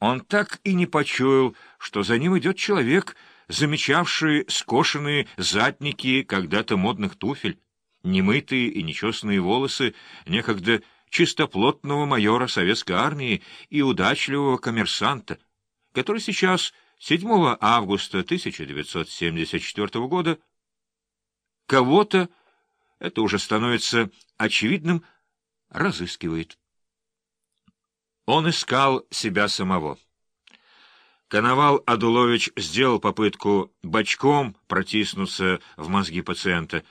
он так и не почуял, что за ним идет человек, замечавший скошенные задники когда-то модных туфель, немытые и нечесанные волосы некогда чистоплотного майора советской армии и удачливого коммерсанта, который сейчас, 7 августа 1974 года, кого-то, это уже становится очевидным, разыскивает. Он искал себя самого. Коновал Адулович сделал попытку бочком протиснуться в мозги пациента,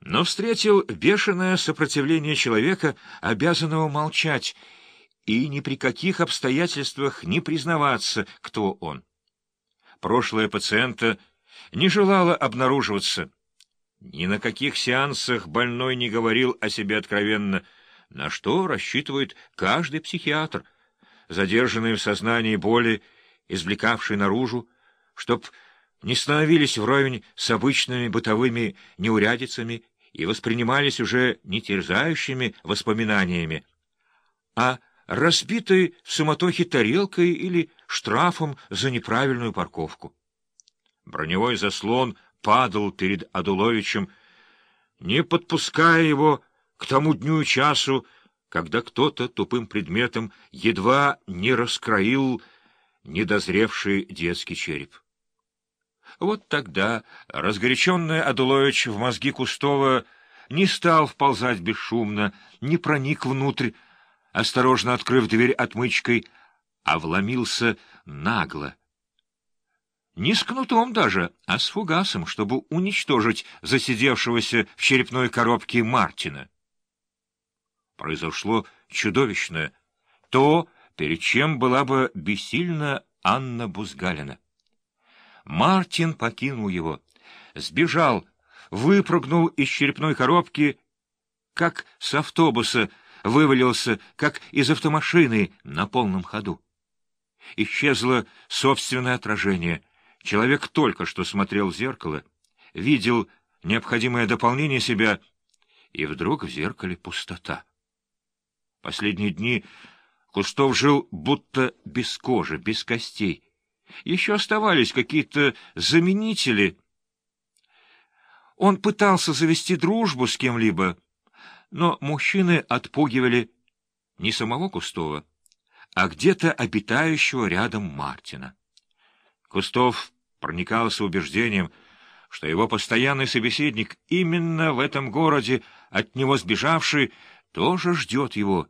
но встретил бешеное сопротивление человека, обязанного молчать, и ни при каких обстоятельствах не признаваться, кто он. Прошлое пациента не желало обнаруживаться. Ни на каких сеансах больной не говорил о себе откровенно — на что рассчитывает каждый психиатр, задержанный в сознании боли, извлекавший наружу, чтоб не становились вровень с обычными бытовыми неурядицами и воспринимались уже не терзающими воспоминаниями, а разбитой в суматохе тарелкой или штрафом за неправильную парковку. Броневой заслон падал перед Адуловичем, не подпуская его к тому дню и часу, когда кто-то тупым предметом едва не раскроил недозревший детский череп. Вот тогда разгоряченный Адулович в мозги Кустова не стал вползать бесшумно, не проник внутрь, осторожно открыв дверь отмычкой, а вломился нагло. Не с кнутом даже, а с фугасом, чтобы уничтожить засидевшегося в черепной коробке Мартина произошло чудовищное, то, перед чем была бы бессильна Анна Бузгалина. Мартин покинул его, сбежал, выпрыгнул из черепной коробки, как с автобуса вывалился, как из автомашины на полном ходу. Исчезло собственное отражение. Человек только что смотрел в зеркало, видел необходимое дополнение себя, и вдруг в зеркале пустота. Последние дни Кустов жил будто без кожи, без костей. Еще оставались какие-то заменители. Он пытался завести дружбу с кем-либо, но мужчины отпугивали не самого Кустова, а где-то обитающего рядом Мартина. Кустов проникался убеждением, что его постоянный собеседник именно в этом городе, от него сбежавший, тоже ждет его,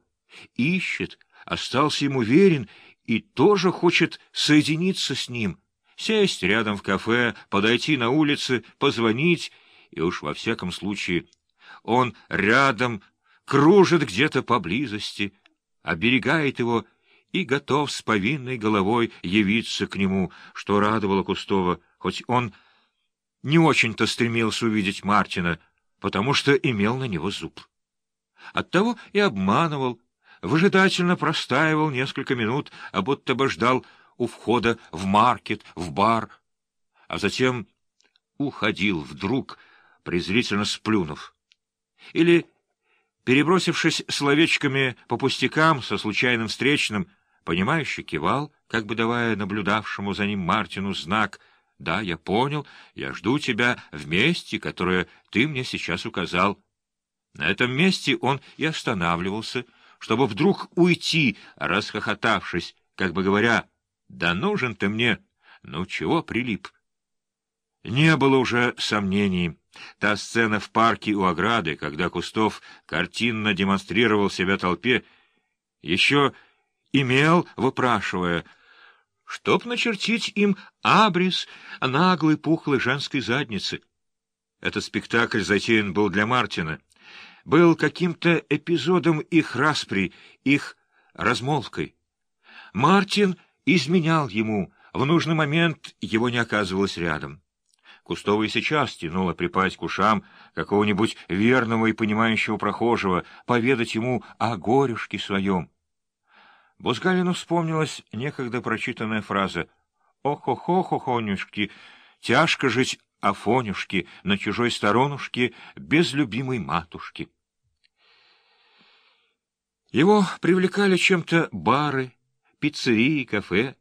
ищет, остался ему верен и тоже хочет соединиться с ним, сесть рядом в кафе, подойти на улице, позвонить, и уж во всяком случае он рядом, кружит где-то поблизости, оберегает его и готов с повинной головой явиться к нему, что радовало Кустова, хоть он не очень-то стремился увидеть Мартина, потому что имел на него зуб. Оттого и обманывал, выжидательно простаивал несколько минут, а будто бы ждал у входа в маркет, в бар, а затем уходил вдруг, презрительно сплюнув. Или, перебросившись словечками по пустякам со случайным встречным, понимающе кивал, как бы давая наблюдавшему за ним Мартину знак «Да, я понял, я жду тебя в месте, которое ты мне сейчас указал». На этом месте он и останавливался, чтобы вдруг уйти, расхохотавшись, как бы говоря, «Да нужен ты мне! Ну чего прилип?» Не было уже сомнений. Та сцена в парке у ограды, когда Кустов картинно демонстрировал себя толпе, еще имел, выпрашивая, чтоб начертить им абрис наглой пухлой женской задницы. Этот спектакль затеян был для Мартина был каким-то эпизодом их распри, их размолвкой. Мартин изменял ему, в нужный момент его не оказывалось рядом. Кустова сейчас тянуло припасть к ушам какого-нибудь верного и понимающего прохожего, поведать ему о горюшке своем. Бузгалину вспомнилась некогда прочитанная фраза «Ох-охо-хохонюшки, тяжко жить Афонюшки на чужой сторонушке без любимой матушки. Его привлекали чем-то бары, пиццерии, кафе,